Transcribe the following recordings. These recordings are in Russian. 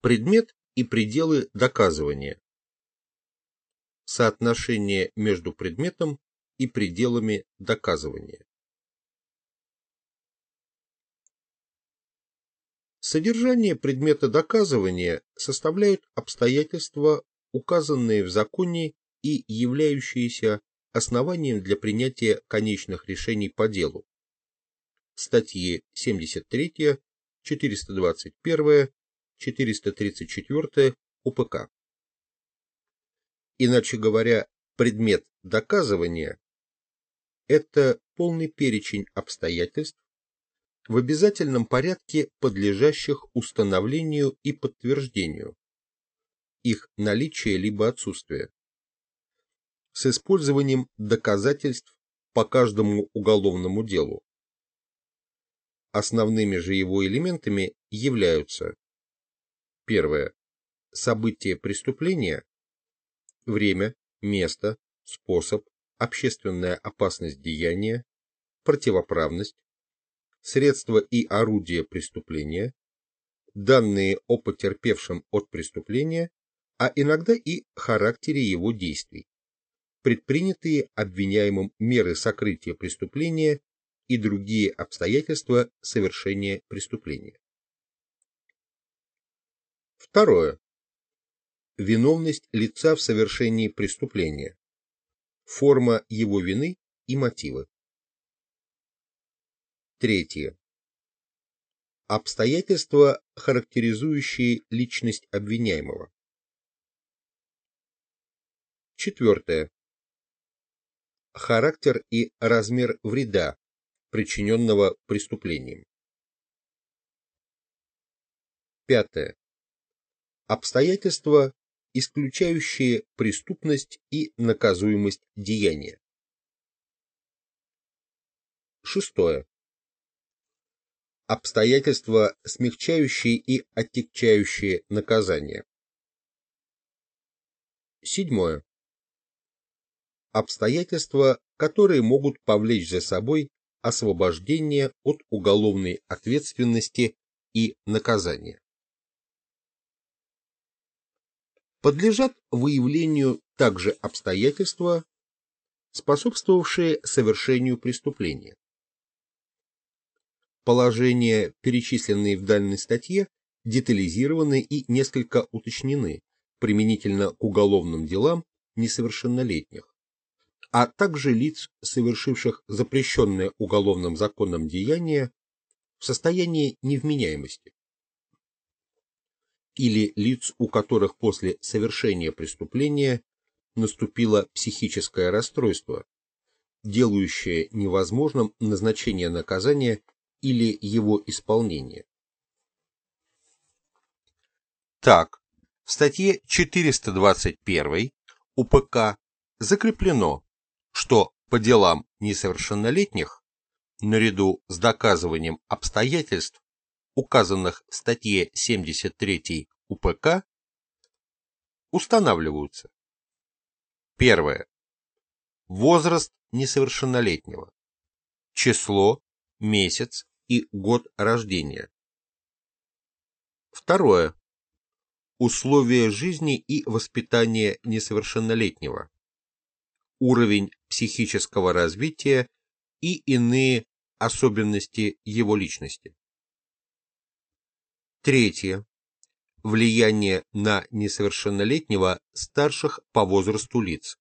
Предмет и пределы доказывания. Соотношение между предметом и пределами доказывания. Содержание предмета доказывания составляют обстоятельства, указанные в законе и являющиеся основанием для принятия конечных решений по делу. Статьи 73, 421, 434 УПК. Иначе говоря, предмет доказывания – это полный перечень обстоятельств, в обязательном порядке подлежащих установлению и подтверждению, их наличие либо отсутствие, с использованием доказательств по каждому уголовному делу. Основными же его элементами являются Первое. Событие преступления, время, место, способ, общественная опасность деяния, противоправность, средства и орудия преступления, данные о потерпевшем от преступления, а иногда и характере его действий, предпринятые обвиняемым меры сокрытия преступления и другие обстоятельства совершения преступления. Второе. Виновность лица в совершении преступления. Форма его вины и мотивы. Третье. Обстоятельства, характеризующие личность обвиняемого. Четвертое. Характер и размер вреда, причиненного преступлением. Пятое. Обстоятельства, исключающие преступность и наказуемость деяния. Шестое обстоятельства, смягчающие и оттягчающие наказание. Седьмое. Обстоятельства, которые могут повлечь за собой освобождение от уголовной ответственности и наказания. Подлежат выявлению также обстоятельства, способствовавшие совершению преступления. Положения, перечисленные в данной статье, детализированы и несколько уточнены применительно к уголовным делам несовершеннолетних, а также лиц, совершивших запрещенное уголовным законом деяние в состоянии невменяемости или лиц, у которых после совершения преступления наступило психическое расстройство, делающее невозможным назначение наказания или его исполнение. Так, в статье 421 УПК закреплено, что по делам несовершеннолетних, наряду с доказыванием обстоятельств, указанных в статье 73 УПК, устанавливаются. Первое. Возраст несовершеннолетнего. Число, месяц и год рождения. Второе. Условия жизни и воспитания несовершеннолетнего. Уровень психического развития и иные особенности его личности. Третье. Влияние на несовершеннолетнего старших по возрасту лиц.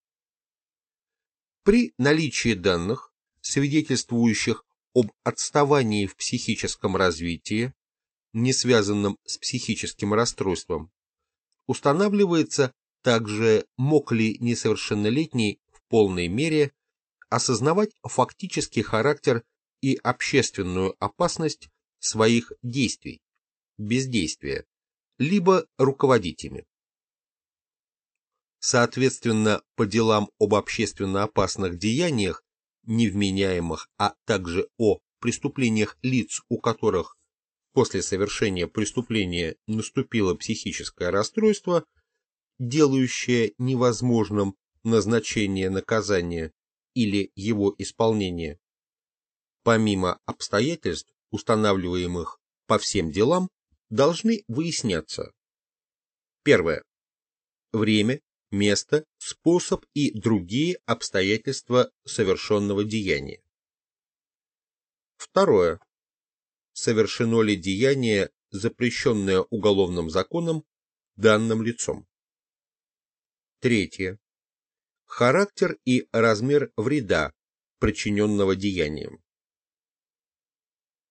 При наличии данных, свидетельствующих об отставании в психическом развитии, не связанном с психическим расстройством, устанавливается также, мог ли несовершеннолетний в полной мере осознавать фактический характер и общественную опасность своих действий, бездействия, либо руководить ими. Соответственно, по делам об общественно опасных деяниях невменяемых, а также о преступлениях лиц, у которых после совершения преступления наступило психическое расстройство, делающее невозможным назначение наказания или его исполнение. Помимо обстоятельств, устанавливаемых по всем делам, должны выясняться Первое. Время, место, способ и другие обстоятельства совершенного деяния. Второе. Совершено ли деяние, запрещенное уголовным законом, данным лицом. Третье. Характер и размер вреда, причиненного деянием.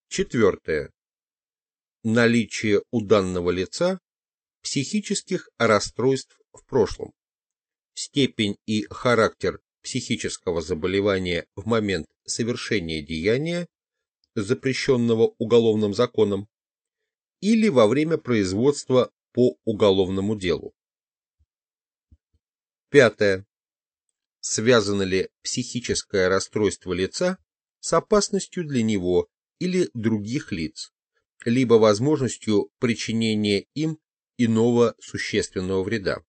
Четвертое. Наличие у данного лица психических расстройств в прошлом. Степень и характер психического заболевания в момент совершения деяния, запрещенного уголовным законом, или во время производства по уголовному делу. Пятое. Связано ли психическое расстройство лица с опасностью для него или других лиц, либо возможностью причинения им иного существенного вреда.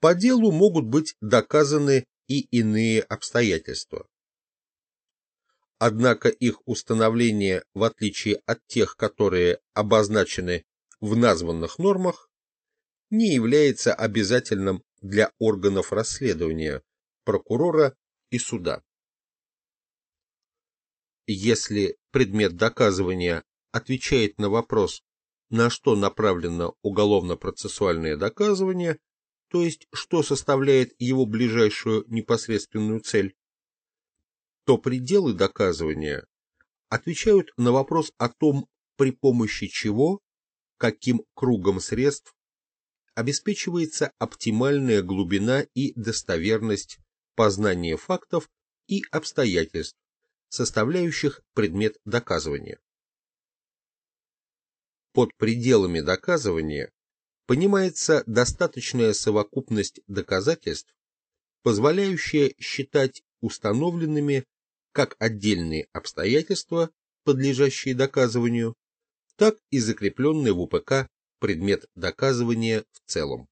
По делу могут быть доказаны и иные обстоятельства. Однако их установление, в отличие от тех, которые обозначены в названных нормах, не является обязательным для органов расследования, прокурора и суда. Если предмет доказывания отвечает на вопрос, на что направлено уголовно-процессуальное доказывание, то есть что составляет его ближайшую непосредственную цель, то пределы доказывания отвечают на вопрос о том, при помощи чего, каким кругом средств обеспечивается оптимальная глубина и достоверность познания фактов и обстоятельств, составляющих предмет доказывания. Под пределами доказывания понимается достаточная совокупность доказательств, позволяющая считать установленными как отдельные обстоятельства, подлежащие доказыванию, так и закрепленный в УПК предмет доказывания в целом.